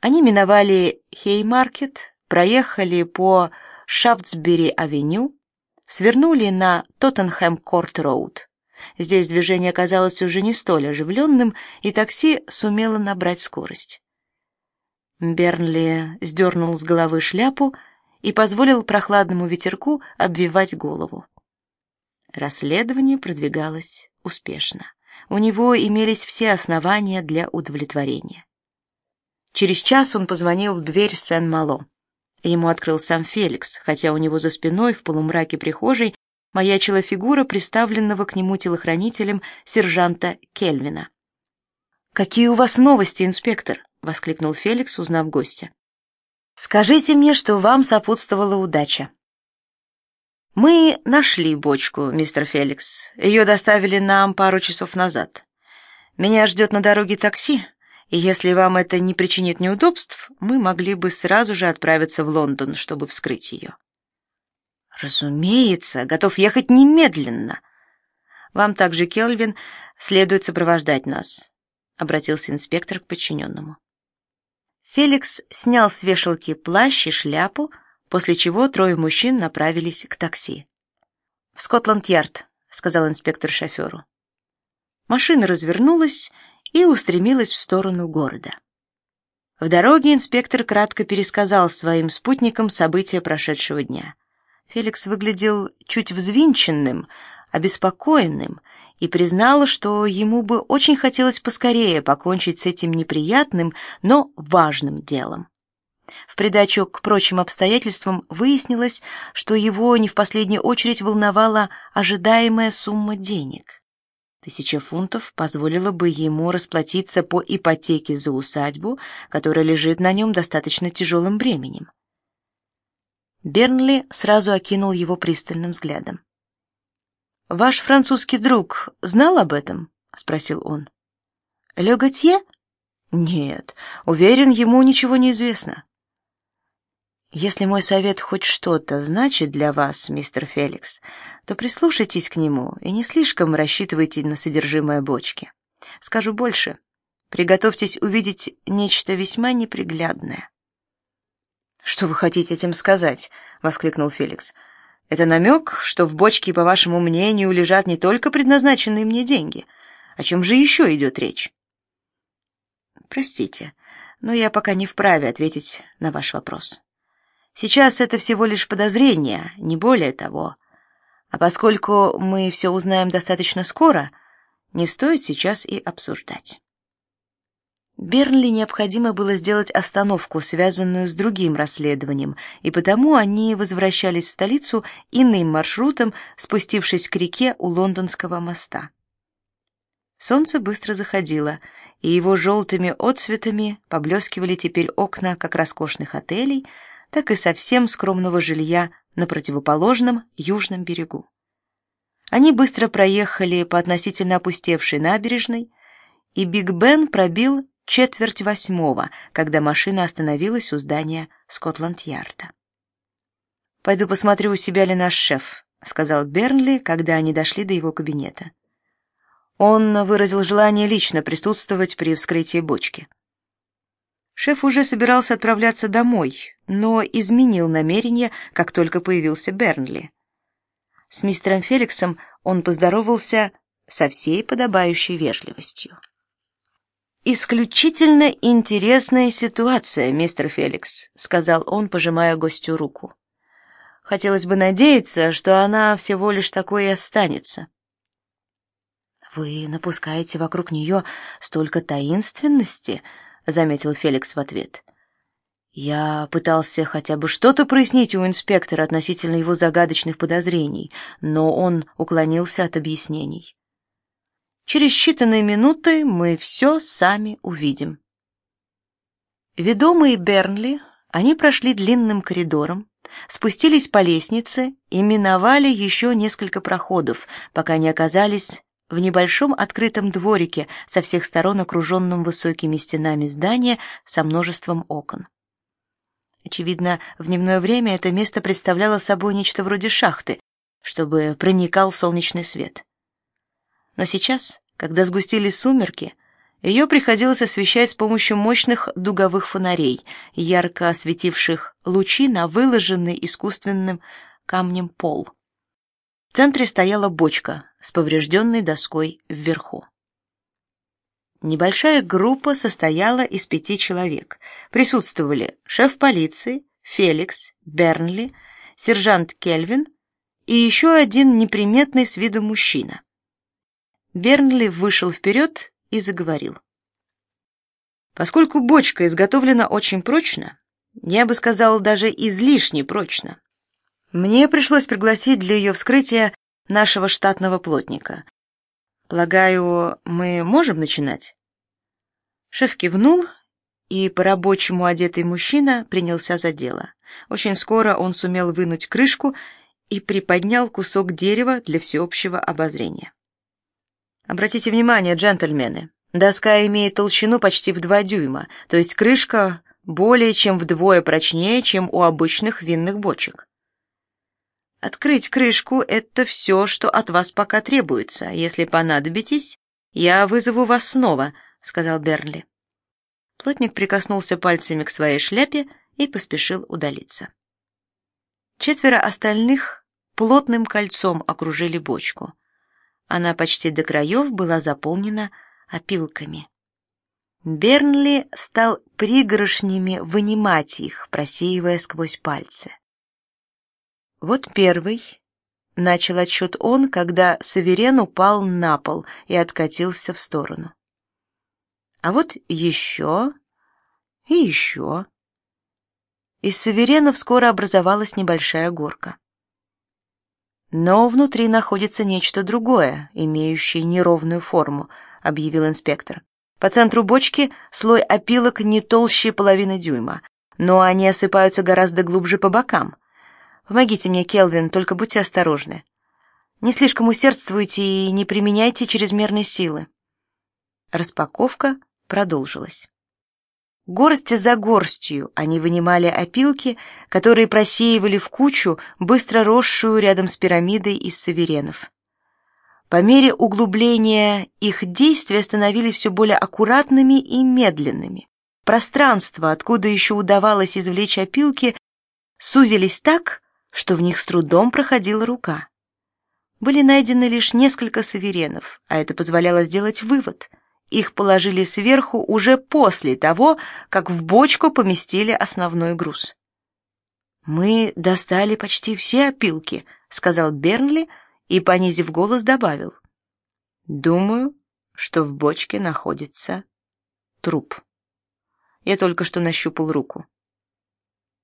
Они миновали Хеймаркет, проехали по Шафтсбери-авеню, свернули на Тоттенхэм-Корт-роуд. Здесь движение оказалось уже не столь оживленным, и такси сумело набрать скорость. Бернли сдернул с головы шляпу и позволил прохладному ветерку обвивать голову. Расследование продвигалось успешно. У него имелись все основания для удовлетворения. Через час он позвонил в дверь Сен-Мало. Ему открыл сам Феликс, хотя у него за спиной в полумраке прихожей маячила фигура приставленного к нему телохранителем сержанта Кельвина. «Какие у вас новости, инспектор?» — воскликнул Феликс, узнав гостя. «Скажите мне, что вам сопутствовала удача». «Мы нашли бочку, мистер Феликс. Ее доставили нам пару часов назад. Меня ждет на дороге такси, и если вам это не причинит неудобств, мы могли бы сразу же отправиться в Лондон, чтобы вскрыть ее». «Разумеется, готов ехать немедленно. Вам также, Келвин, следует сопровождать нас», — обратился инспектор к подчиненному. Феликс снял с вешалки плащ и шляпу, после чего трое мужчин направились к такси. «В Скотланд-Ярд», — сказал инспектор шоферу. Машина развернулась и устремилась в сторону города. В дороге инспектор кратко пересказал своим спутникам события прошедшего дня. Феликс выглядел чуть взвинченным, обеспокоенным и признал, что ему бы очень хотелось поскорее покончить с этим неприятным, но важным делом. В придачу к прочим обстоятельствам выяснилось, что его не в последнюю очередь волновала ожидаемая сумма денег. Тысяча фунтов позволила бы ему расплатиться по ипотеке за усадьбу, которая лежит на нем достаточно тяжелым бременем. Бернли сразу окинул его пристальным взглядом. Ваш французский друг знал об этом? спросил он. Ле Готье? Нет, уверен, ему ничего не известно. Если мой совет хоть что-то значит для вас, мистер Феликс, то прислушайтесь к нему и не слишком рассчитывайте на содержимое бочки. Скажу больше. Приготовьтесь увидеть нечто весьма неприглядное. Что вы хотите этим сказать? воскликнул Феликс. Это намек, что в бочке, по вашему мнению, лежат не только предназначенные мне деньги. О чем же еще идет речь? Простите, но я пока не вправе ответить на ваш вопрос. Сейчас это всего лишь подозрение, не более того. А поскольку мы все узнаем достаточно скоро, не стоит сейчас и обсуждать. Бернли необходимо было сделать остановку, связанную с другим расследованием, и потому они возвращались в столицу иным маршрутом, спустившись к реке у лондонского моста. Солнце быстро заходило, и его желтыми отсветами поблескивали теперь окна как роскошных отелей, так и совсем скромного жилья на противоположном южном берегу. Они быстро проехали по относительно опустевшей набережной, и Биг Бен пробил четверть восьмого, когда машина остановилась у здания Скотланд-Ярда. «Пойду посмотрю, у себя ли наш шеф», — сказал Бернли, когда они дошли до его кабинета. Он выразил желание лично присутствовать при вскрытии бочки. Шеф уже собирался отправляться домой, но изменил намерение, как только появился Бернли. С мистером Феликсом он поздоровался со всей подобающей вежливостью. Исключительно интересная ситуация, мистер Феликс, сказал он, пожимая гостю руку. Хотелось бы надеяться, что она всего лишь такой и останется. Вы напускаете вокруг нее столько таинственности, заметил Феликс в ответ. Я пытался хотя бы что-то прояснить у инспектора относительно его загадочных подозрений, но он уклонился от объяснений. Через считанные минуты мы все сами увидим. Ведомые Бернли, они прошли длинным коридором, спустились по лестнице и миновали еще несколько проходов, пока не оказались в небольшом открытом дворике, со всех сторон окруженном высокими стенами здания со множеством окон. Очевидно, в дневное время это место представляло собой нечто вроде шахты, чтобы проникал солнечный свет. Но сейчас, когда сгустились сумерки, Ее приходилось освещать с помощью мощных дуговых фонарей, ярко осветивших лучи на выложенный искусственным камнем пол. В центре стояла бочка с поврежденной доской вверху. Небольшая группа состояла из пяти человек. Присутствовали шеф полиции, Феликс, Бернли, сержант Кельвин и еще один неприметный с виду мужчина. Бернли вышел вперед и заговорил. Поскольку бочка изготовлена очень прочно, я бы сказал, даже излишне прочно, мне пришлось пригласить для ее вскрытия нашего штатного плотника. Полагаю, мы можем начинать? Шеф кивнул, и по-рабочему одетый мужчина принялся за дело. Очень скоро он сумел вынуть крышку и приподнял кусок дерева для всеобщего обозрения. Обратите внимание, джентльмены, доска имеет толщину почти в два дюйма, то есть крышка более чем вдвое прочнее, чем у обычных винных бочек. Открыть крышку — это все, что от вас пока требуется. Если понадобитесь, я вызову вас снова, — сказал Берли. Плотник прикоснулся пальцами к своей шляпе и поспешил удалиться. Четверо остальных плотным кольцом окружили бочку. Она почти до краев была заполнена опилками. Бернли стал пригоршнями вынимать их, просеивая сквозь пальцы. Вот первый начал отсчет он, когда Саверен упал на пол и откатился в сторону. А вот еще и еще. Из Саверенов скоро образовалась небольшая горка. Но внутри находится нечто другое, имеющее неровную форму, объявил инспектор. По центру бочки слой опилок не толще половины дюйма, но они осыпаются гораздо глубже по бокам. Помогите мне, Келвин, только будьте осторожны. Не слишком усердствуйте и не применяйте чрезмерной силы. Распаковка продолжилась. Горсть за горстью они вынимали опилки, которые просеивали в кучу, быстро росшую рядом с пирамидой из саверенов. По мере углубления их действия становились все более аккуратными и медленными. Пространство, откуда еще удавалось извлечь опилки, сузились так, что в них с трудом проходила рука. Были найдены лишь несколько саверенов, а это позволяло сделать вывод. Их положили сверху уже после того, как в бочку поместили основной груз. Мы достали почти все опилки, сказал Бернли и понизив голос добавил: Думаю, что в бочке находится труп. Я только что нащупал руку.